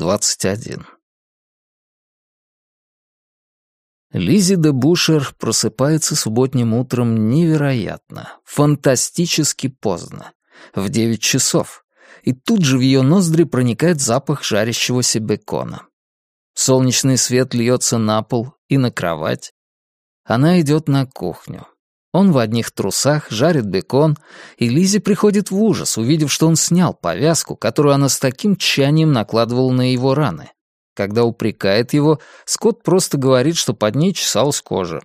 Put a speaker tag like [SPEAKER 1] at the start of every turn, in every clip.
[SPEAKER 1] 21. Лизи де Бушер просыпается субботним утром невероятно, фантастически поздно, в девять часов, и тут же в ее ноздри проникает запах жарящегося бекона. Солнечный свет льется на пол и на кровать. Она идет на кухню. Он в одних трусах жарит бекон, и Лизи приходит в ужас, увидев, что он снял повязку, которую она с таким тщанием накладывала на его раны. Когда упрекает его, Скотт просто говорит, что под ней чесалась кожа.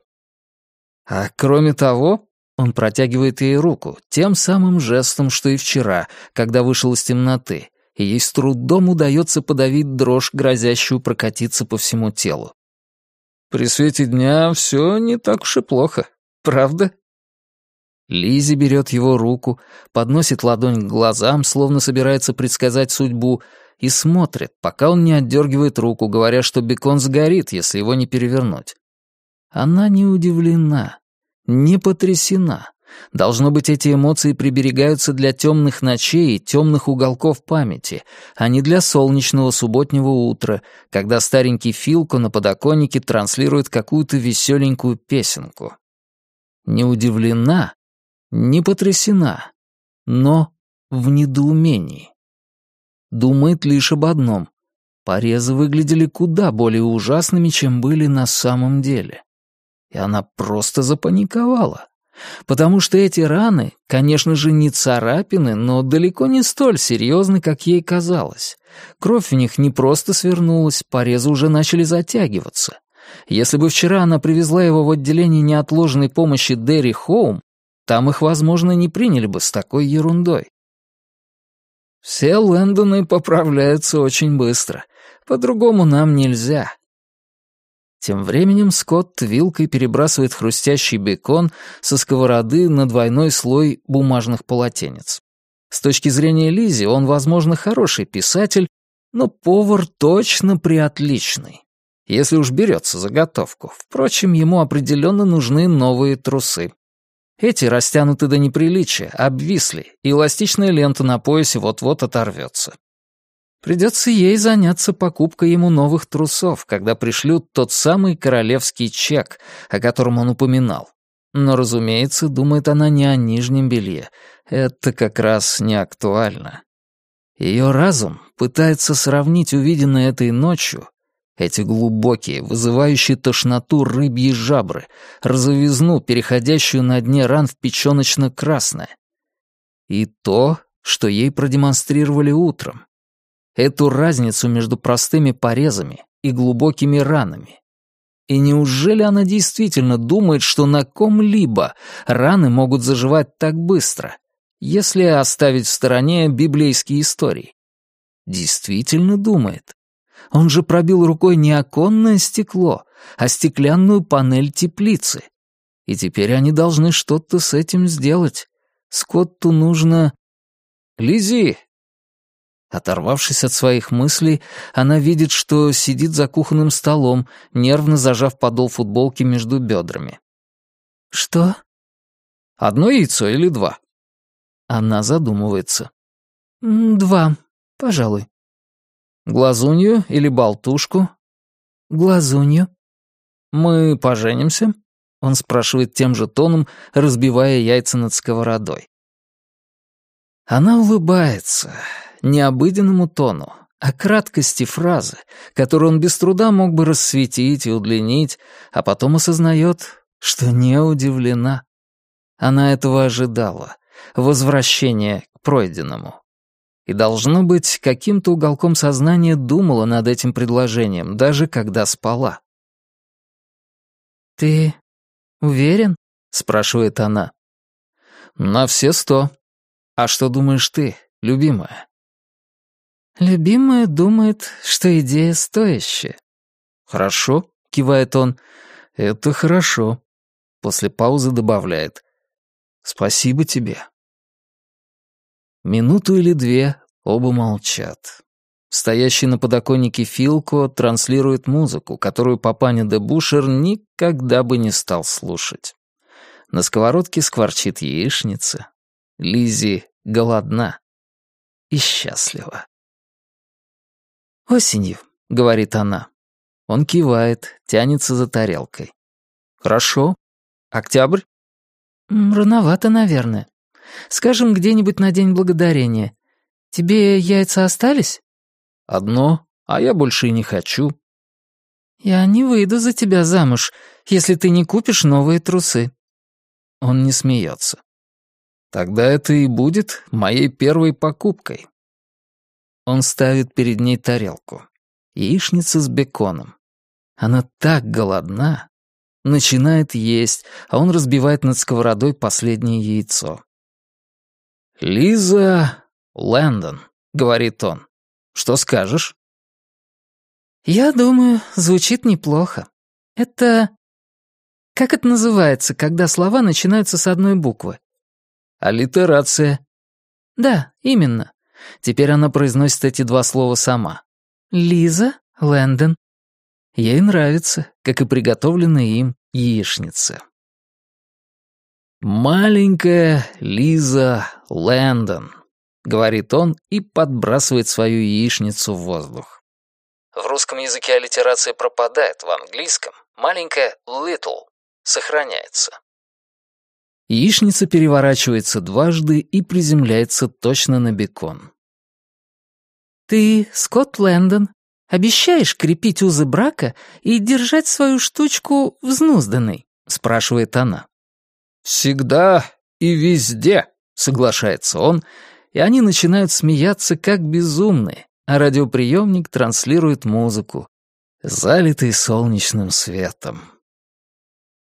[SPEAKER 1] А кроме того, он протягивает ей руку, тем самым жестом, что и вчера, когда вышел из темноты, и ей с трудом удается подавить дрожь, грозящую прокатиться по всему телу. При свете дня все не так уж и плохо, правда? Лизи берет его руку, подносит ладонь к глазам, словно собирается предсказать судьбу, и смотрит, пока он не отдергивает руку, говоря, что бекон сгорит, если его не перевернуть. Она не удивлена, не потрясена. Должно быть, эти эмоции приберегаются для темных ночей и темных уголков памяти, а не для солнечного субботнего утра, когда старенький Филко на подоконнике транслирует какую-то веселенькую песенку. Не удивлена, не потрясена, но в недоумении. Думает лишь об одном. Порезы выглядели куда более ужасными, чем были на самом деле. И она просто запаниковала. Потому что эти раны, конечно же, не царапины, но далеко не столь серьезны, как ей казалось. Кровь в них не просто свернулась, порезы уже начали затягиваться. Если бы вчера она привезла его в отделение неотложной помощи Дерри Хоум, там их, возможно, не приняли бы с такой ерундой. Все Лэндоны поправляются очень быстро. По-другому нам нельзя. Тем временем Скотт вилкой перебрасывает хрустящий бекон со сковороды на двойной слой бумажных полотенец. С точки зрения Лизи, он, возможно, хороший писатель, но повар точно приотличный. Если уж берется заготовку. Впрочем, ему определенно нужны новые трусы. Эти растянуты до неприличия, обвисли, и эластичная лента на поясе вот-вот оторвется. Придется ей заняться покупкой ему новых трусов, когда пришлют тот самый королевский чек, о котором он упоминал. Но, разумеется, думает она не о нижнем белье. Это как раз не актуально. Ее разум пытается сравнить увиденное этой ночью эти глубокие, вызывающие тошноту рыбьи жабры, розовизну, переходящую на дне ран в печёночно-красное. И то, что ей продемонстрировали утром. Эту разницу между простыми порезами и глубокими ранами. И неужели она действительно думает, что на ком-либо раны могут заживать так быстро, если оставить в стороне библейские истории? Действительно думает. Он же пробил рукой не оконное стекло, а стеклянную панель теплицы. И теперь они должны что-то с этим сделать. Скотту нужно... Лизи! Оторвавшись от своих мыслей, она видит, что сидит за кухонным столом, нервно зажав подол футболки между бедрами. «Что?» «Одно яйцо или два?» Она задумывается. «Два, пожалуй». Глазунью или болтушку? Глазунью. Мы поженимся? Он спрашивает тем же тоном, разбивая яйца над сковородой. Она улыбается, не обыденному тону, а краткости фразы, которую он без труда мог бы рассветить и удлинить, а потом осознает, что не удивлена. Она этого ожидала, возвращение к пройденному и, должно быть, каким-то уголком сознания думала над этим предложением, даже когда спала. «Ты уверен?» — спрашивает она. «На все сто. А что думаешь ты, любимая?» «Любимая думает, что идея стоящая». «Хорошо», — кивает он. «Это хорошо». После паузы добавляет. «Спасибо тебе». Минуту или две оба молчат. Стоящий на подоконнике Филко транслирует музыку, которую папаня де Бушер никогда бы не стал слушать. На сковородке скворчит яичница. Лизи голодна и счастлива. «Осенью», — говорит она. Он кивает, тянется за тарелкой. «Хорошо. Октябрь?»
[SPEAKER 2] «Рановато, наверное. Скажем, где-нибудь на День Благодарения. Тебе яйца остались?»
[SPEAKER 1] «Одно, а я больше и не хочу».
[SPEAKER 2] «Я не выйду за тебя замуж, если ты не купишь новые трусы».
[SPEAKER 1] Он не смеется. «Тогда это и будет моей первой покупкой». Он ставит перед ней тарелку. Яичница с беконом. Она так голодна. Начинает есть, а он разбивает над сковородой последнее яйцо. «Лиза Лэндон», — говорит он. «Что скажешь?»
[SPEAKER 2] «Я думаю, звучит неплохо. Это... Как это называется, когда слова начинаются с одной буквы?»
[SPEAKER 1] «Аллитерация».
[SPEAKER 2] «Да, именно. Теперь она произносит эти два слова сама. Лиза Лэндон. Ей нравится, как и приготовленная им яичница.
[SPEAKER 1] «Маленькая Лиза Лэндон», — говорит он и подбрасывает свою яичницу в воздух. В русском языке аллитерация пропадает, в английском маленькая little сохраняется. Яичница переворачивается дважды и приземляется точно на бекон.
[SPEAKER 2] «Ты, Скотт Лэндон, обещаешь крепить узы брака и держать свою штучку взнузданной?» — спрашивает она.
[SPEAKER 1] «Всегда и везде», — соглашается он, и они начинают смеяться как безумные, а радиоприемник транслирует музыку, залитый солнечным светом.